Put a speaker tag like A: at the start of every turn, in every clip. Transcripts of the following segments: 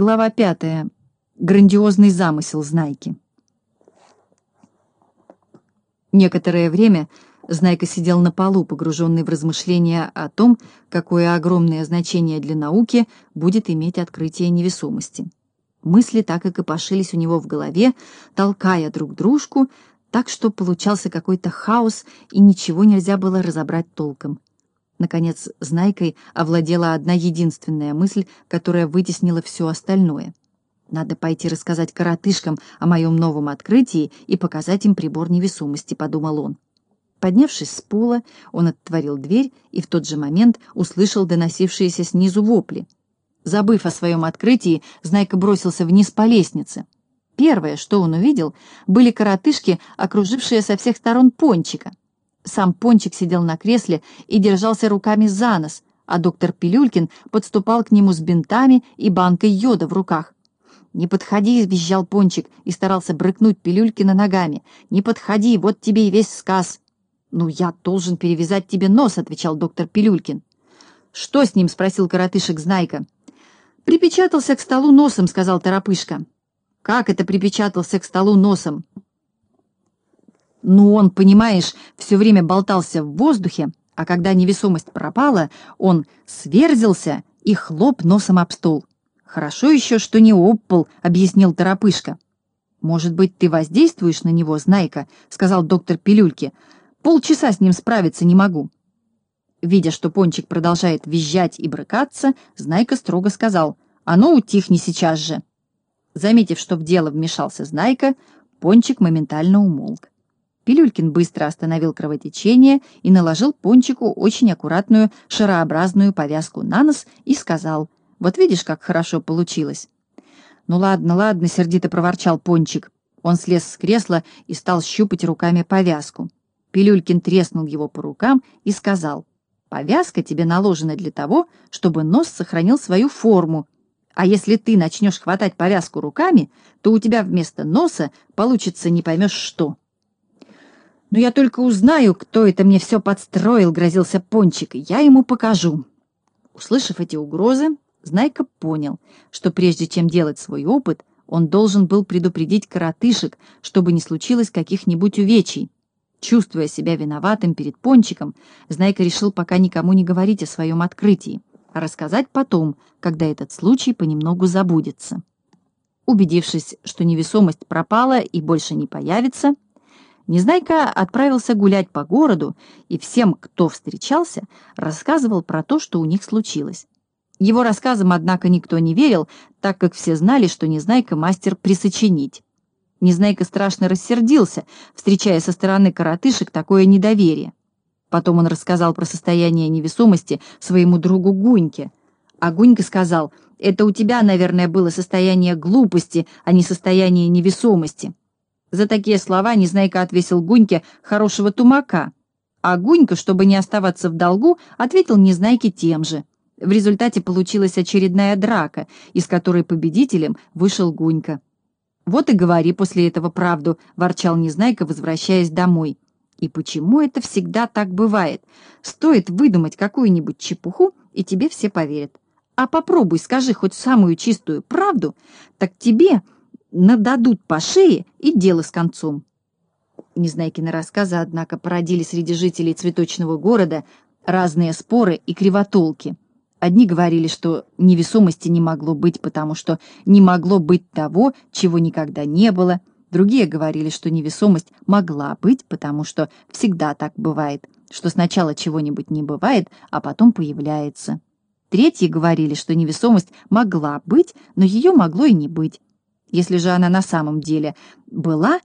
A: Глава пятая. Грандиозный замысел Знайки. Некоторое время Знайка сидел на полу, погруженный в размышления о том, какое огромное значение для науки будет иметь открытие невесомости. Мысли так и копошились у него в голове, толкая друг дружку, так что получался какой-то хаос, и ничего нельзя было разобрать толком. Наконец, Знайкой овладела одна единственная мысль, которая вытеснила все остальное. «Надо пойти рассказать коротышкам о моем новом открытии и показать им прибор невесомости», — подумал он. Поднявшись с пола, он отворил дверь и в тот же момент услышал доносившиеся снизу вопли. Забыв о своем открытии, Знайка бросился вниз по лестнице. Первое, что он увидел, были коротышки, окружившие со всех сторон пончика. Сам Пончик сидел на кресле и держался руками за нос, а доктор Пилюлькин подступал к нему с бинтами и банкой йода в руках. «Не подходи!» — визжал Пончик и старался брыкнуть Пилюлькина ногами. «Не подходи! Вот тебе и весь сказ!» «Ну, я должен перевязать тебе нос!» — отвечал доктор Пилюлькин. «Что с ним?» — спросил коротышек Знайка. «Припечатался к столу носом», — сказал Торопышка. «Как это припечатался к столу носом?» Ну, он, понимаешь, все время болтался в воздухе, а когда невесомость пропала, он сверзился и хлоп носом об стол. «Хорошо еще, что не оппал», — объяснил Торопышка. «Может быть, ты воздействуешь на него, Знайка?» — сказал доктор Пилюльки. «Полчаса с ним справиться не могу». Видя, что Пончик продолжает визжать и брыкаться, Знайка строго сказал, «А ну, утихни сейчас же!» Заметив, что в дело вмешался Знайка, Пончик моментально умолк. Пилюлькин быстро остановил кровотечение и наложил Пончику очень аккуратную шарообразную повязку на нос и сказал, «Вот видишь, как хорошо получилось». «Ну ладно, ладно», — сердито проворчал Пончик. Он слез с кресла и стал щупать руками повязку. Пилюлькин треснул его по рукам и сказал, «Повязка тебе наложена для того, чтобы нос сохранил свою форму, а если ты начнешь хватать повязку руками, то у тебя вместо носа получится не поймешь что». «Но я только узнаю, кто это мне все подстроил», — грозился Пончик, — «я ему покажу». Услышав эти угрозы, Знайка понял, что прежде чем делать свой опыт, он должен был предупредить коротышек, чтобы не случилось каких-нибудь увечий. Чувствуя себя виноватым перед Пончиком, Знайка решил пока никому не говорить о своем открытии, а рассказать потом, когда этот случай понемногу забудется. Убедившись, что невесомость пропала и больше не появится, Незнайка отправился гулять по городу и всем, кто встречался, рассказывал про то, что у них случилось. Его рассказам, однако, никто не верил, так как все знали, что Незнайка мастер присочинить. Незнайка страшно рассердился, встречая со стороны коротышек такое недоверие. Потом он рассказал про состояние невесомости своему другу Гуньке. А Гунька сказал, «Это у тебя, наверное, было состояние глупости, а не состояние невесомости». За такие слова Незнайка отвесил Гуньке хорошего тумака, а Гунька, чтобы не оставаться в долгу, ответил Незнайке тем же. В результате получилась очередная драка, из которой победителем вышел Гунька. «Вот и говори после этого правду», — ворчал Незнайка, возвращаясь домой. «И почему это всегда так бывает? Стоит выдумать какую-нибудь чепуху, и тебе все поверят. А попробуй скажи хоть самую чистую правду, так тебе нададут по шее и дело с концом. Незнайкины рассказы, однако, породили среди жителей цветочного города разные споры и кривотолки. Одни говорили, что невесомости не могло быть, потому что не могло быть того, чего никогда не было. Другие говорили, что невесомость могла быть, потому что всегда так бывает, что сначала чего-нибудь не бывает, а потом появляется. Третьи говорили, что невесомость могла быть, но ее могло и не быть, если же она на самом деле была,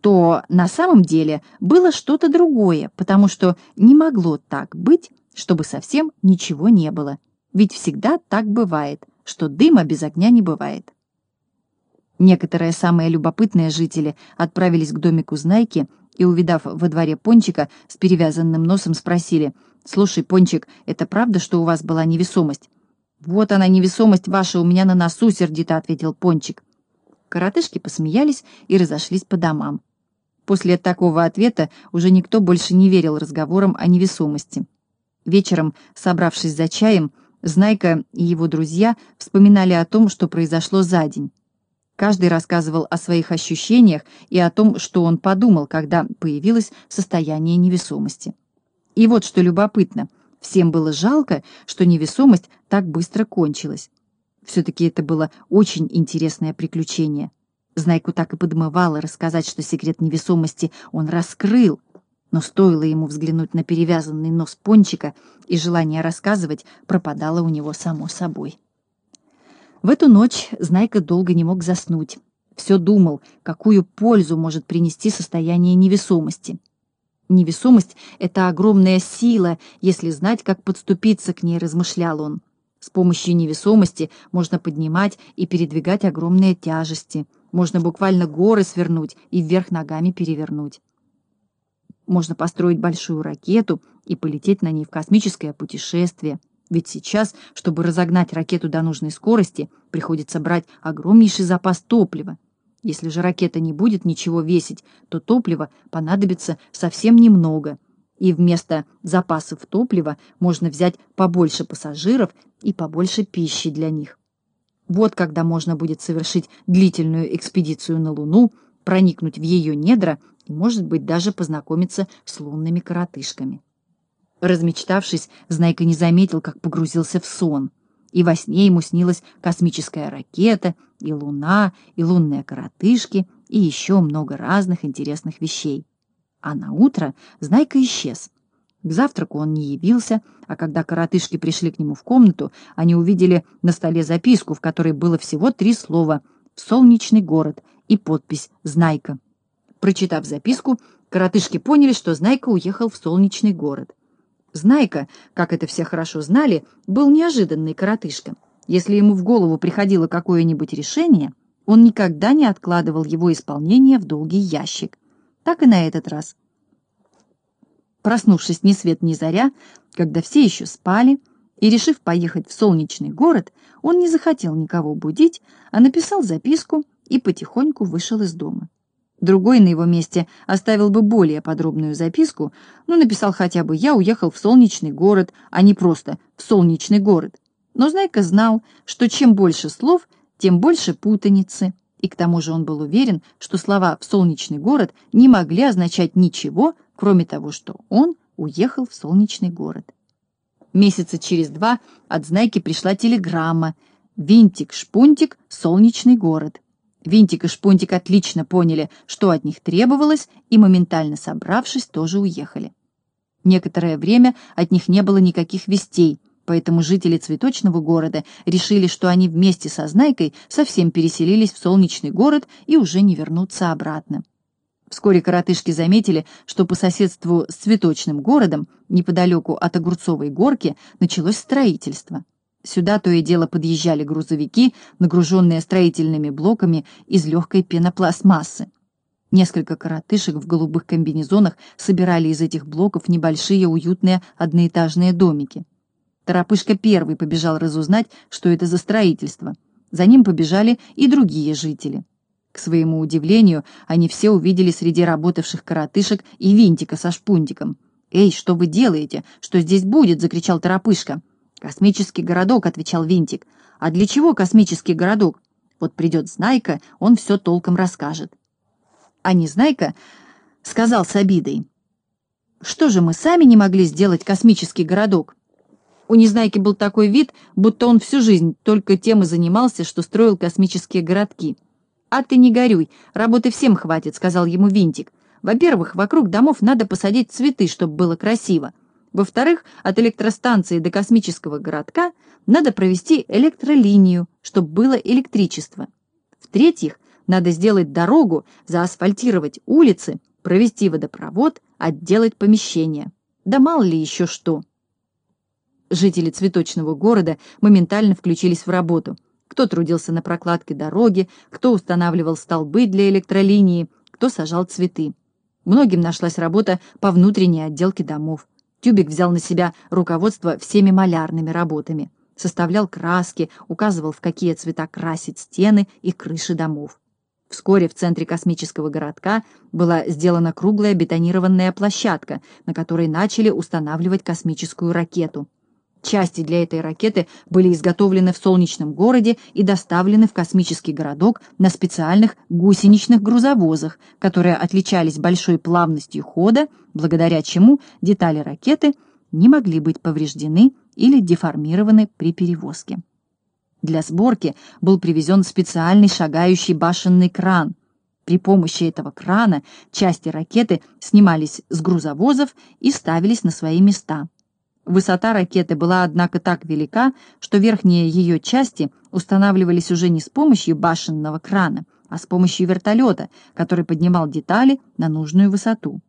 A: то на самом деле было что-то другое, потому что не могло так быть, чтобы совсем ничего не было. Ведь всегда так бывает, что дыма без огня не бывает. Некоторые самые любопытные жители отправились к домику Знайки и, увидав во дворе Пончика с перевязанным носом, спросили, «Слушай, Пончик, это правда, что у вас была невесомость?» «Вот она, невесомость ваша у меня на носу», — сердито ответил Пончик. Коротышки посмеялись и разошлись по домам. После такого ответа уже никто больше не верил разговорам о невесомости. Вечером, собравшись за чаем, Знайка и его друзья вспоминали о том, что произошло за день. Каждый рассказывал о своих ощущениях и о том, что он подумал, когда появилось состояние невесомости. И вот что любопытно, всем было жалко, что невесомость так быстро кончилась. Все-таки это было очень интересное приключение. Знайку так и подмывало рассказать, что секрет невесомости он раскрыл, но стоило ему взглянуть на перевязанный нос пончика, и желание рассказывать пропадало у него само собой. В эту ночь Знайка долго не мог заснуть. Все думал, какую пользу может принести состояние невесомости. Невесомость — это огромная сила, если знать, как подступиться к ней, размышлял он. С помощью невесомости можно поднимать и передвигать огромные тяжести, можно буквально горы свернуть и вверх ногами перевернуть. Можно построить большую ракету и полететь на ней в космическое путешествие. Ведь сейчас, чтобы разогнать ракету до нужной скорости, приходится брать огромнейший запас топлива. Если же ракета не будет ничего весить, то топлива понадобится совсем немного, и вместо запасов топлива можно взять побольше пассажиров и побольше пищи для них. Вот когда можно будет совершить длительную экспедицию на Луну, проникнуть в ее недра и, может быть, даже познакомиться с лунными коротышками. Размечтавшись, Знайка не заметил, как погрузился в сон, и во сне ему снилась космическая ракета, и луна, и лунные коротышки, и еще много разных интересных вещей. А на утро Знайка исчез. К завтраку он не явился, а когда коротышки пришли к нему в комнату, они увидели на столе записку, в которой было всего три слова «В солнечный город» и подпись «Знайка». Прочитав записку, коротышки поняли, что Знайка уехал в солнечный город. Знайка, как это все хорошо знали, был неожиданный коротышка. Если ему в голову приходило какое-нибудь решение, он никогда не откладывал его исполнение в долгий ящик. Так и на этот раз. Проснувшись ни свет ни заря, когда все еще спали, и, решив поехать в солнечный город, он не захотел никого будить, а написал записку и потихоньку вышел из дома. Другой на его месте оставил бы более подробную записку, но написал хотя бы «Я уехал в солнечный город», а не просто «в солнечный город». Но Знайка знал, что чем больше слов, тем больше путаницы, и к тому же он был уверен, что слова «в солнечный город» не могли означать ничего, кроме того, что он уехал в солнечный город. Месяца через два от Знайки пришла телеграмма «Винтик-шпунтик, солнечный город». Винтик и Шпунтик отлично поняли, что от них требовалось, и, моментально собравшись, тоже уехали. Некоторое время от них не было никаких вестей, поэтому жители цветочного города решили, что они вместе со Знайкой совсем переселились в солнечный город и уже не вернутся обратно. Вскоре коротышки заметили, что по соседству с цветочным городом, неподалеку от Огурцовой горки, началось строительство. Сюда то и дело подъезжали грузовики, нагруженные строительными блоками из легкой пенопластмассы. Несколько коротышек в голубых комбинезонах собирали из этих блоков небольшие уютные одноэтажные домики. Торопышка первый побежал разузнать, что это за строительство. За ним побежали и другие жители. К своему удивлению, они все увидели среди работавших коротышек и винтика со шпунтиком. «Эй, что вы делаете? Что здесь будет?» — закричал Торопышка. «Космический городок», — отвечал Винтик. «А для чего космический городок? Вот придет Знайка, он все толком расскажет». А Незнайка сказал с обидой. «Что же мы сами не могли сделать космический городок?» У Незнайки был такой вид, будто он всю жизнь только тем и занимался, что строил космические городки. «А ты не горюй, работы всем хватит», — сказал ему Винтик. «Во-первых, вокруг домов надо посадить цветы, чтобы было красиво. Во-вторых, от электростанции до космического городка надо провести электролинию, чтобы было электричество. В-третьих, надо сделать дорогу, заасфальтировать улицы, провести водопровод, отделать помещения. Да мало ли еще что. Жители цветочного города моментально включились в работу. Кто трудился на прокладке дороги, кто устанавливал столбы для электролинии, кто сажал цветы. Многим нашлась работа по внутренней отделке домов. Тюбик взял на себя руководство всеми малярными работами, составлял краски, указывал, в какие цвета красить стены и крыши домов. Вскоре в центре космического городка была сделана круглая бетонированная площадка, на которой начали устанавливать космическую ракету. Части для этой ракеты были изготовлены в солнечном городе и доставлены в космический городок на специальных гусеничных грузовозах, которые отличались большой плавностью хода, благодаря чему детали ракеты не могли быть повреждены или деформированы при перевозке. Для сборки был привезен специальный шагающий башенный кран. При помощи этого крана части ракеты снимались с грузовозов и ставились на свои места. Высота ракеты была, однако, так велика, что верхние ее части устанавливались уже не с помощью башенного крана, а с помощью вертолета, который поднимал детали на нужную высоту.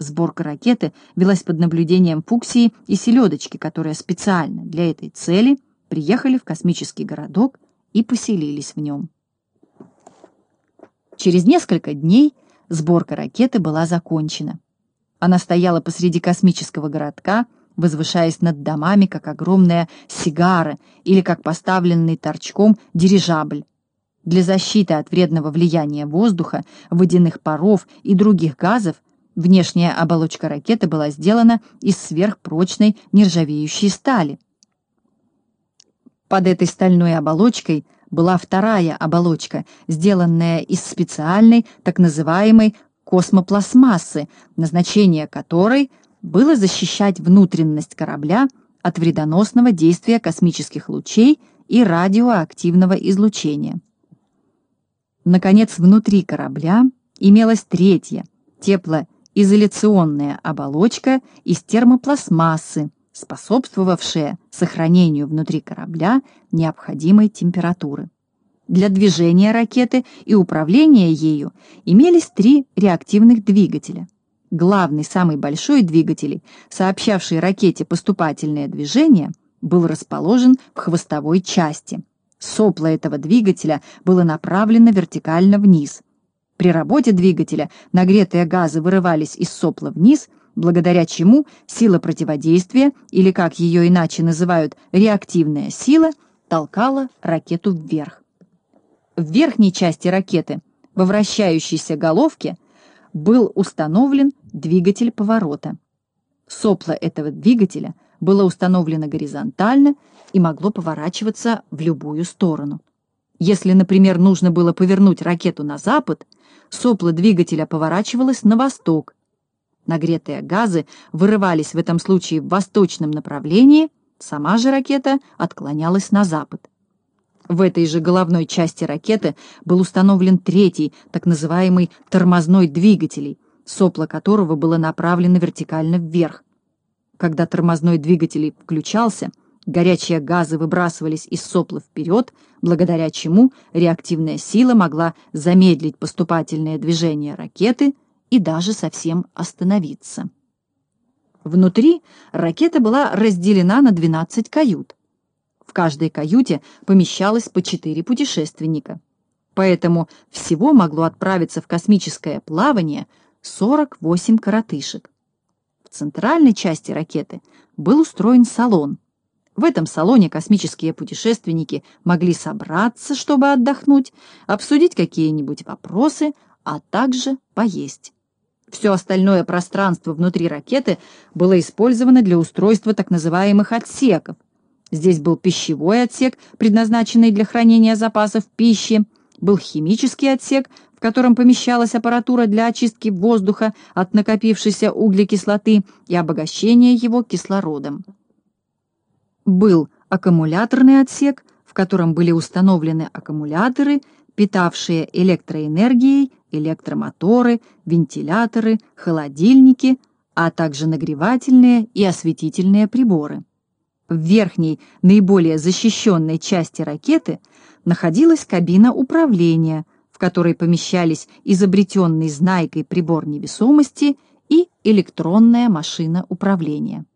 A: Сборка ракеты велась под наблюдением Фуксии и Селедочки, которые специально для этой цели приехали в космический городок и поселились в нем. Через несколько дней сборка ракеты была закончена. Она стояла посреди космического городка, возвышаясь над домами, как огромная сигара или как поставленный торчком дирижабль. Для защиты от вредного влияния воздуха, водяных паров и других газов внешняя оболочка ракеты была сделана из сверхпрочной нержавеющей стали. Под этой стальной оболочкой была вторая оболочка, сделанная из специальной так называемой космопластмассы, назначение которой – было защищать внутренность корабля от вредоносного действия космических лучей и радиоактивного излучения. Наконец, внутри корабля имелась третья, теплоизоляционная оболочка из термопластмассы, способствовавшая сохранению внутри корабля необходимой температуры. Для движения ракеты и управления ею имелись три реактивных двигателя – Главный, самый большой двигатель, сообщавший ракете поступательное движение, был расположен в хвостовой части. Сопло этого двигателя было направлено вертикально вниз. При работе двигателя нагретые газы вырывались из сопла вниз, благодаря чему сила противодействия, или как ее иначе называют реактивная сила, толкала ракету вверх. В верхней части ракеты, во вращающейся головке, был установлен двигатель поворота. Сопло этого двигателя было установлено горизонтально и могло поворачиваться в любую сторону. Если, например, нужно было повернуть ракету на запад, сопло двигателя поворачивалось на восток. Нагретые газы вырывались в этом случае в восточном направлении, сама же ракета отклонялась на запад. В этой же головной части ракеты был установлен третий, так называемый тормозной двигатель, сопло которого было направлено вертикально вверх. Когда тормозной двигатель включался, горячие газы выбрасывались из сопла вперед, благодаря чему реактивная сила могла замедлить поступательное движение ракеты и даже совсем остановиться. Внутри ракета была разделена на 12 кают. В каждой каюте помещалось по четыре путешественника. Поэтому всего могло отправиться в космическое плавание 48 коротышек. В центральной части ракеты был устроен салон. В этом салоне космические путешественники могли собраться, чтобы отдохнуть, обсудить какие-нибудь вопросы, а также поесть. Все остальное пространство внутри ракеты было использовано для устройства так называемых отсеков, Здесь был пищевой отсек, предназначенный для хранения запасов пищи, был химический отсек, в котором помещалась аппаратура для очистки воздуха от накопившейся углекислоты и обогащения его кислородом. Был аккумуляторный отсек, в котором были установлены аккумуляторы, питавшие электроэнергией, электромоторы, вентиляторы, холодильники, а также нагревательные и осветительные приборы. В верхней, наиболее защищенной части ракеты находилась кабина управления, в которой помещались изобретенный Знайкой прибор невесомости и электронная машина управления.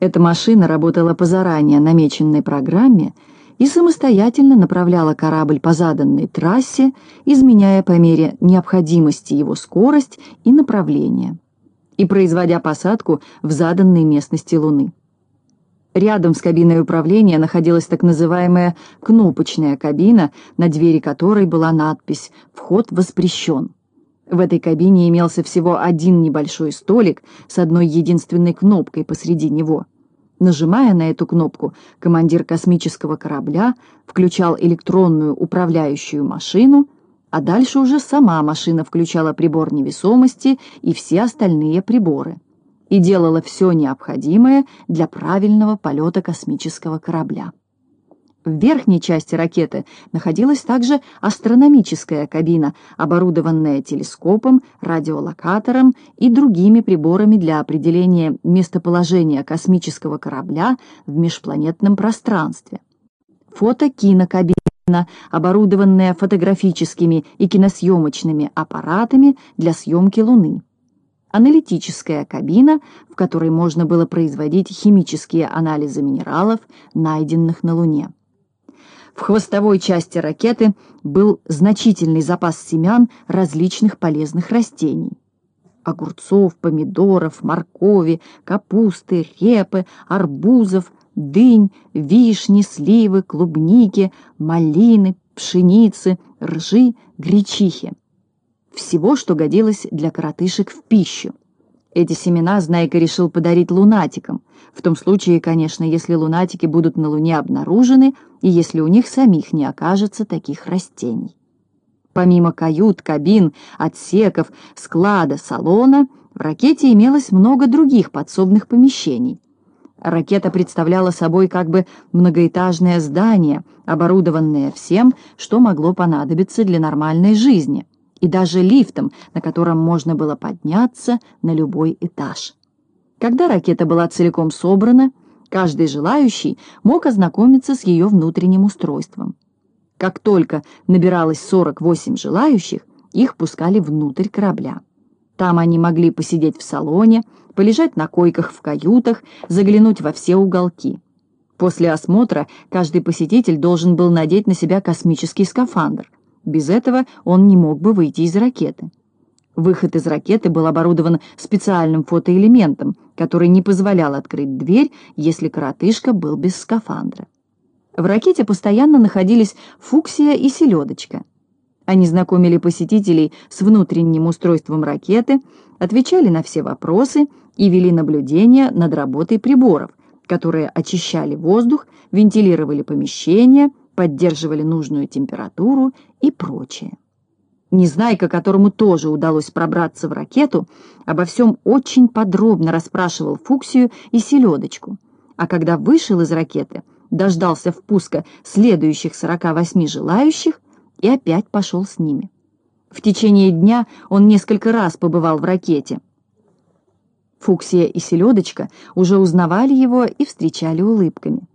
A: Эта машина работала по заранее намеченной программе и самостоятельно направляла корабль по заданной трассе, изменяя по мере необходимости его скорость и направление, и производя посадку в заданной местности Луны. Рядом с кабиной управления находилась так называемая кнопочная кабина, на двери которой была надпись «Вход воспрещен». В этой кабине имелся всего один небольшой столик с одной единственной кнопкой посреди него. Нажимая на эту кнопку, командир космического корабля включал электронную управляющую машину, а дальше уже сама машина включала прибор невесомости и все остальные приборы и делала все необходимое для правильного полета космического корабля. В верхней части ракеты находилась также астрономическая кабина, оборудованная телескопом, радиолокатором и другими приборами для определения местоположения космического корабля в межпланетном пространстве. Фотокинокабина, оборудованная фотографическими и киносъемочными аппаратами для съемки Луны. Аналитическая кабина, в которой можно было производить химические анализы минералов, найденных на Луне. В хвостовой части ракеты был значительный запас семян различных полезных растений. Огурцов, помидоров, моркови, капусты, репы, арбузов, дынь, вишни, сливы, клубники, малины, пшеницы, ржи, гречихи. Всего, что годилось для коротышек в пищу. Эти семена Знайка решил подарить лунатикам, в том случае, конечно, если лунатики будут на Луне обнаружены и если у них самих не окажется таких растений. Помимо кают, кабин, отсеков, склада, салона, в ракете имелось много других подсобных помещений. Ракета представляла собой как бы многоэтажное здание, оборудованное всем, что могло понадобиться для нормальной жизни – и даже лифтом, на котором можно было подняться на любой этаж. Когда ракета была целиком собрана, каждый желающий мог ознакомиться с ее внутренним устройством. Как только набиралось 48 желающих, их пускали внутрь корабля. Там они могли посидеть в салоне, полежать на койках в каютах, заглянуть во все уголки. После осмотра каждый посетитель должен был надеть на себя космический скафандр. Без этого он не мог бы выйти из ракеты. Выход из ракеты был оборудован специальным фотоэлементом, который не позволял открыть дверь, если коротышка был без скафандра. В ракете постоянно находились фуксия и селедочка. Они знакомили посетителей с внутренним устройством ракеты, отвечали на все вопросы и вели наблюдение над работой приборов, которые очищали воздух, вентилировали помещения, поддерживали нужную температуру и прочее. Незнайка, которому тоже удалось пробраться в ракету, обо всем очень подробно расспрашивал Фуксию и Селедочку, а когда вышел из ракеты, дождался впуска следующих 48 желающих и опять пошел с ними. В течение дня он несколько раз побывал в ракете. Фуксия и Селедочка уже узнавали его и встречали улыбками.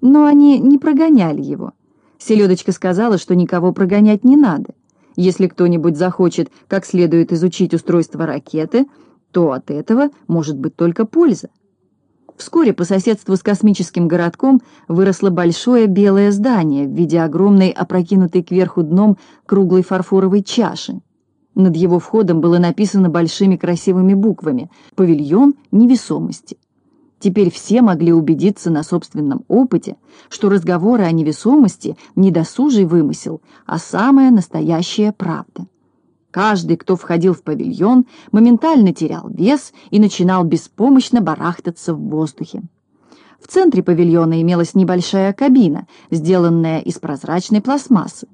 A: Но они не прогоняли его. Селедочка сказала, что никого прогонять не надо. Если кто-нибудь захочет как следует изучить устройство ракеты, то от этого может быть только польза. Вскоре по соседству с космическим городком выросло большое белое здание в виде огромной опрокинутой кверху дном круглой фарфоровой чаши. Над его входом было написано большими красивыми буквами «Павильон невесомости». Теперь все могли убедиться на собственном опыте, что разговоры о невесомости не досужий вымысел, а самая настоящая правда. Каждый, кто входил в павильон, моментально терял вес и начинал беспомощно барахтаться в воздухе. В центре павильона имелась небольшая кабина, сделанная из прозрачной пластмассы.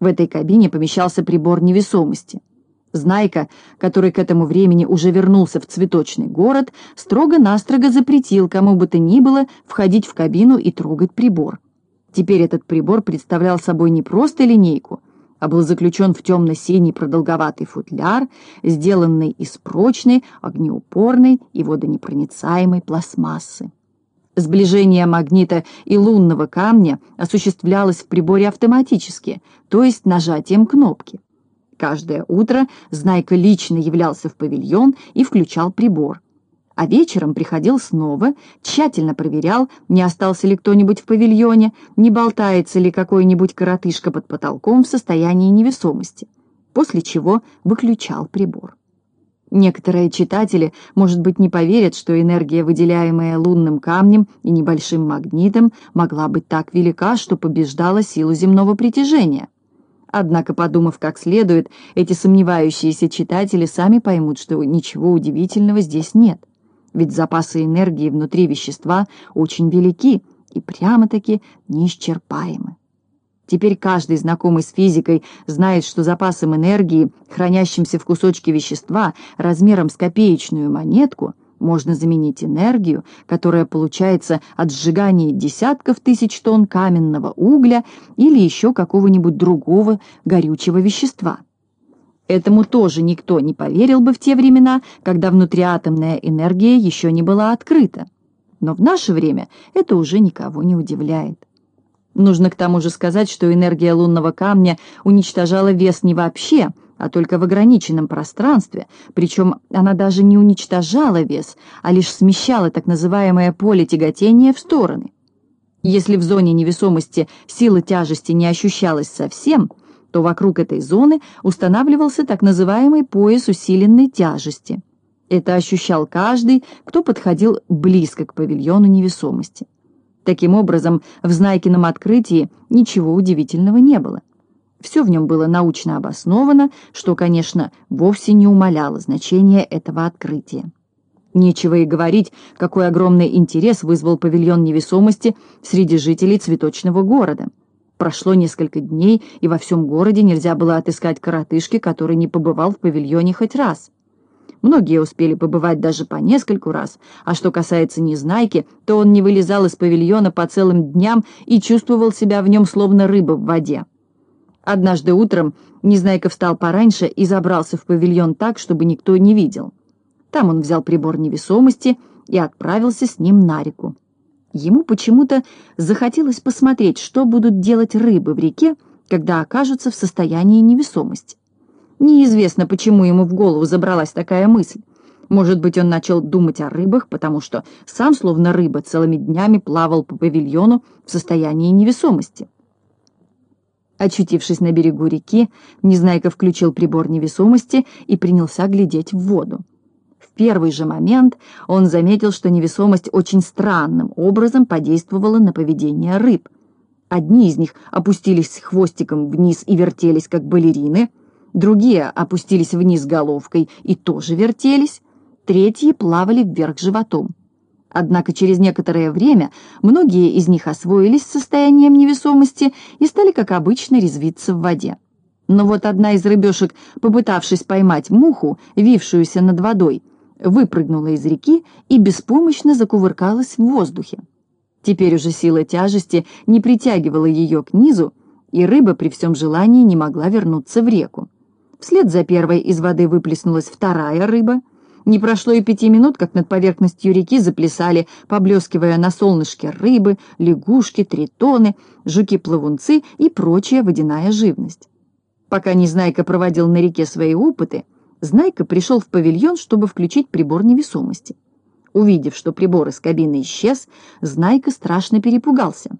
A: В этой кабине помещался прибор невесомости — Знайка, который к этому времени уже вернулся в цветочный город, строго-настрого запретил кому бы то ни было входить в кабину и трогать прибор. Теперь этот прибор представлял собой не просто линейку, а был заключен в темно-синий продолговатый футляр, сделанный из прочной, огнеупорной и водонепроницаемой пластмассы. Сближение магнита и лунного камня осуществлялось в приборе автоматически, то есть нажатием кнопки. Каждое утро Знайка лично являлся в павильон и включал прибор. А вечером приходил снова, тщательно проверял, не остался ли кто-нибудь в павильоне, не болтается ли какой-нибудь коротышка под потолком в состоянии невесомости, после чего выключал прибор. Некоторые читатели, может быть, не поверят, что энергия, выделяемая лунным камнем и небольшим магнитом, могла быть так велика, что побеждала силу земного притяжения. Однако, подумав как следует, эти сомневающиеся читатели сами поймут, что ничего удивительного здесь нет. ведь запасы энергии внутри вещества очень велики и прямо-таки неисчерпаемы. Теперь каждый, знакомый с физикой, знает, что запасом энергии, хранящимся в кусочке вещества размером с копеечную монетку, можно заменить энергию, которая получается от сжигания десятков тысяч тонн каменного угля или еще какого-нибудь другого горючего вещества. Этому тоже никто не поверил бы в те времена, когда внутриатомная энергия еще не была открыта. Но в наше время это уже никого не удивляет. Нужно к тому же сказать, что энергия лунного камня уничтожала вес не вообще, а только в ограниченном пространстве, причем она даже не уничтожала вес, а лишь смещала так называемое поле тяготения в стороны. Если в зоне невесомости сила тяжести не ощущалась совсем, то вокруг этой зоны устанавливался так называемый пояс усиленной тяжести. Это ощущал каждый, кто подходил близко к павильону невесомости. Таким образом, в Знайкином открытии ничего удивительного не было. Все в нем было научно обосновано, что, конечно, вовсе не умаляло значение этого открытия. Нечего и говорить, какой огромный интерес вызвал павильон невесомости среди жителей цветочного города. Прошло несколько дней, и во всем городе нельзя было отыскать коротышки, который не побывал в павильоне хоть раз. Многие успели побывать даже по нескольку раз, а что касается Незнайки, то он не вылезал из павильона по целым дням и чувствовал себя в нем словно рыба в воде. Однажды утром Незнайка встал пораньше и забрался в павильон так, чтобы никто не видел. Там он взял прибор невесомости и отправился с ним на реку. Ему почему-то захотелось посмотреть, что будут делать рыбы в реке, когда окажутся в состоянии невесомости. Неизвестно, почему ему в голову забралась такая мысль. Может быть, он начал думать о рыбах, потому что сам, словно рыба, целыми днями плавал по павильону в состоянии невесомости. Очутившись на берегу реки, Незнайка включил прибор невесомости и принялся глядеть в воду. В первый же момент он заметил, что невесомость очень странным образом подействовала на поведение рыб. Одни из них опустились хвостиком вниз и вертелись, как балерины — другие опустились вниз головкой и тоже вертелись, третьи плавали вверх животом. Однако через некоторое время многие из них освоились с состоянием невесомости и стали, как обычно, резвиться в воде. Но вот одна из рыбешек, попытавшись поймать муху, вившуюся над водой, выпрыгнула из реки и беспомощно закувыркалась в воздухе. Теперь уже сила тяжести не притягивала ее к низу, и рыба при всем желании не могла вернуться в реку. Вслед за первой из воды выплеснулась вторая рыба. Не прошло и пяти минут, как над поверхностью реки заплясали, поблескивая на солнышке рыбы, лягушки, тритоны, жуки-плавунцы и прочая водяная живность. Пока Незнайка проводил на реке свои опыты, Знайка пришел в павильон, чтобы включить прибор невесомости. Увидев, что прибор из кабины исчез, Знайка страшно перепугался.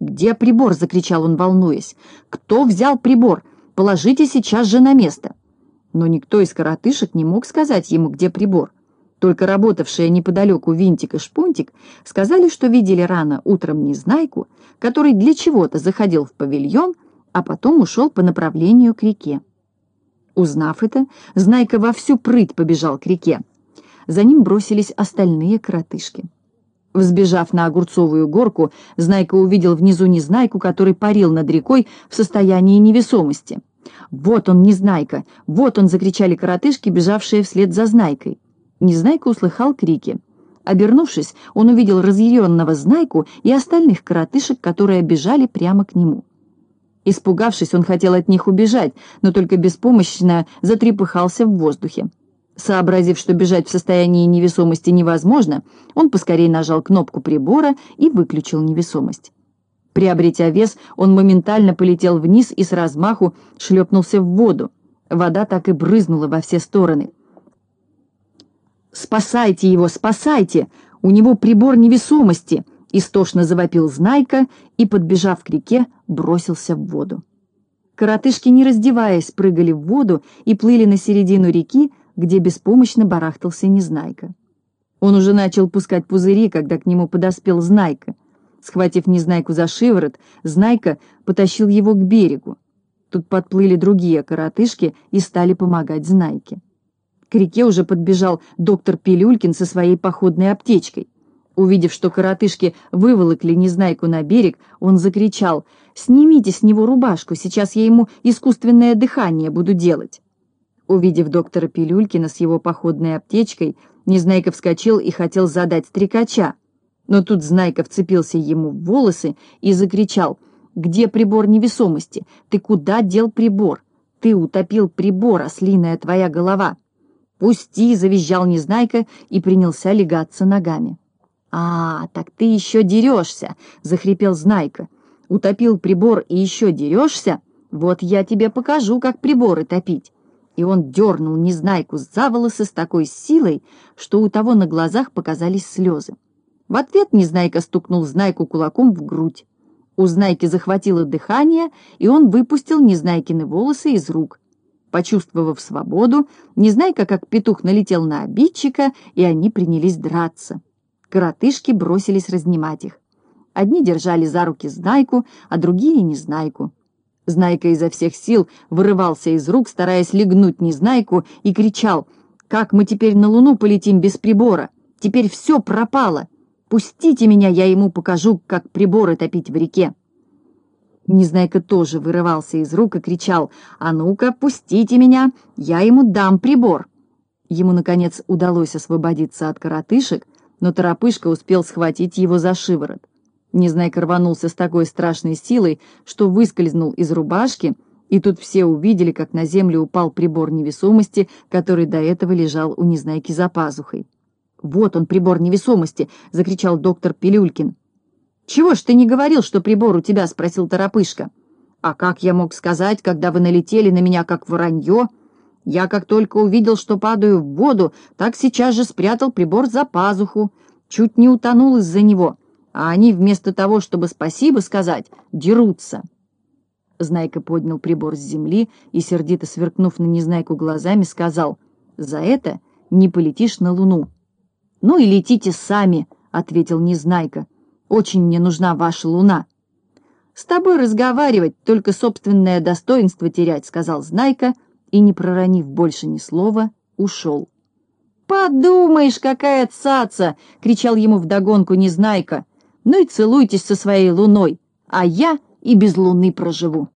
A: «Где прибор?» — закричал он, волнуясь. «Кто взял прибор? Положите сейчас же на место». Но никто из коротышек не мог сказать ему, где прибор. Только работавшие неподалеку Винтик и Шпунтик сказали, что видели рано утром Незнайку, который для чего-то заходил в павильон, а потом ушел по направлению к реке. Узнав это, Знайка во всю прыть побежал к реке. За ним бросились остальные коротышки. Взбежав на Огурцовую горку, Знайка увидел внизу Незнайку, который парил над рекой в состоянии невесомости. «Вот он, Незнайка! Вот он!» — закричали коротышки, бежавшие вслед за Знайкой. Незнайка услыхал крики. Обернувшись, он увидел разъяренного Знайку и остальных коротышек, которые бежали прямо к нему. Испугавшись, он хотел от них убежать, но только беспомощно затрепыхался в воздухе. Сообразив, что бежать в состоянии невесомости невозможно, он поскорее нажал кнопку прибора и выключил невесомость. Приобретя вес, он моментально полетел вниз и с размаху шлепнулся в воду. Вода так и брызнула во все стороны. «Спасайте его, спасайте! У него прибор невесомости!» Истошно завопил Знайка и, подбежав к реке, бросился в воду. Коротышки, не раздеваясь, прыгали в воду и плыли на середину реки, где беспомощно барахтался Незнайка. Он уже начал пускать пузыри, когда к нему подоспел Знайка. Схватив Незнайку за шиворот, Знайка потащил его к берегу. Тут подплыли другие коротышки и стали помогать Знайке. К реке уже подбежал доктор Пилюлькин со своей походной аптечкой. Увидев, что коротышки выволокли Незнайку на берег, он закричал «Снимите с него рубашку, сейчас я ему искусственное дыхание буду делать». Увидев доктора Пилюлькина с его походной аптечкой, Незнайка вскочил и хотел задать стрекача. Но тут Знайка вцепился ему в волосы и закричал «Где прибор невесомости? Ты куда дел прибор? Ты утопил прибор, ослиная твоя голова!» «Пусти!» — завизжал Незнайка и принялся легаться ногами. «А, так ты еще дерешься!» — захрипел Знайка. «Утопил прибор и еще дерешься? Вот я тебе покажу, как приборы топить!» И он дернул Незнайку за волосы с такой силой, что у того на глазах показались слезы. В ответ Незнайка стукнул Знайку кулаком в грудь. У Знайки захватило дыхание, и он выпустил Незнайкины волосы из рук. Почувствовав свободу, Незнайка, как петух, налетел на обидчика, и они принялись драться. Коротышки бросились разнимать их. Одни держали за руки Знайку, а другие — Незнайку. Знайка изо всех сил вырывался из рук, стараясь легнуть Незнайку, и кричал, «Как мы теперь на Луну полетим без прибора? Теперь все пропало! Пустите меня, я ему покажу, как приборы топить в реке!» Незнайка тоже вырывался из рук и кричал, «А ну-ка, пустите меня, я ему дам прибор!» Ему, наконец, удалось освободиться от коротышек, но торопышка успел схватить его за шиворот. Незнайка рванулся с такой страшной силой, что выскользнул из рубашки, и тут все увидели, как на землю упал прибор невесомости, который до этого лежал у Незнайки за пазухой. «Вот он, прибор невесомости!» — закричал доктор Пилюлькин. «Чего ж ты не говорил, что прибор у тебя?» — спросил Торопышка. «А как я мог сказать, когда вы налетели на меня, как воронье?» Я как только увидел, что падаю в воду, так сейчас же спрятал прибор за пазуху, чуть не утонул из-за него, а они вместо того, чтобы спасибо сказать, дерутся. Знайка поднял прибор с земли и, сердито сверкнув на Незнайку глазами, сказал, «За это не полетишь на Луну». «Ну и летите сами», — ответил Незнайка. «Очень мне нужна ваша Луна». «С тобой разговаривать, только собственное достоинство терять», — сказал Знайка, — и, не проронив больше ни слова, ушел. «Подумаешь, какая цаца!» — кричал ему вдогонку Незнайка. «Ну и целуйтесь со своей луной, а я и без луны проживу».